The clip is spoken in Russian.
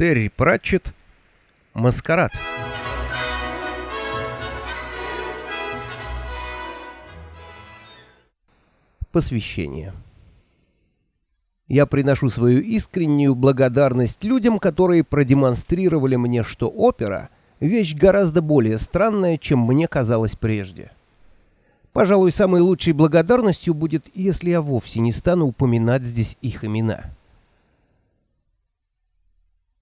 Терри Пратчетт. Маскарад. Посвящение. Я приношу свою искреннюю благодарность людям, которые продемонстрировали мне, что опера — вещь гораздо более странная, чем мне казалось прежде. Пожалуй, самой лучшей благодарностью будет, если я вовсе не стану упоминать здесь их имена.